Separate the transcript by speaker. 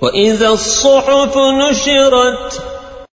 Speaker 1: وإذا الصحف نشرت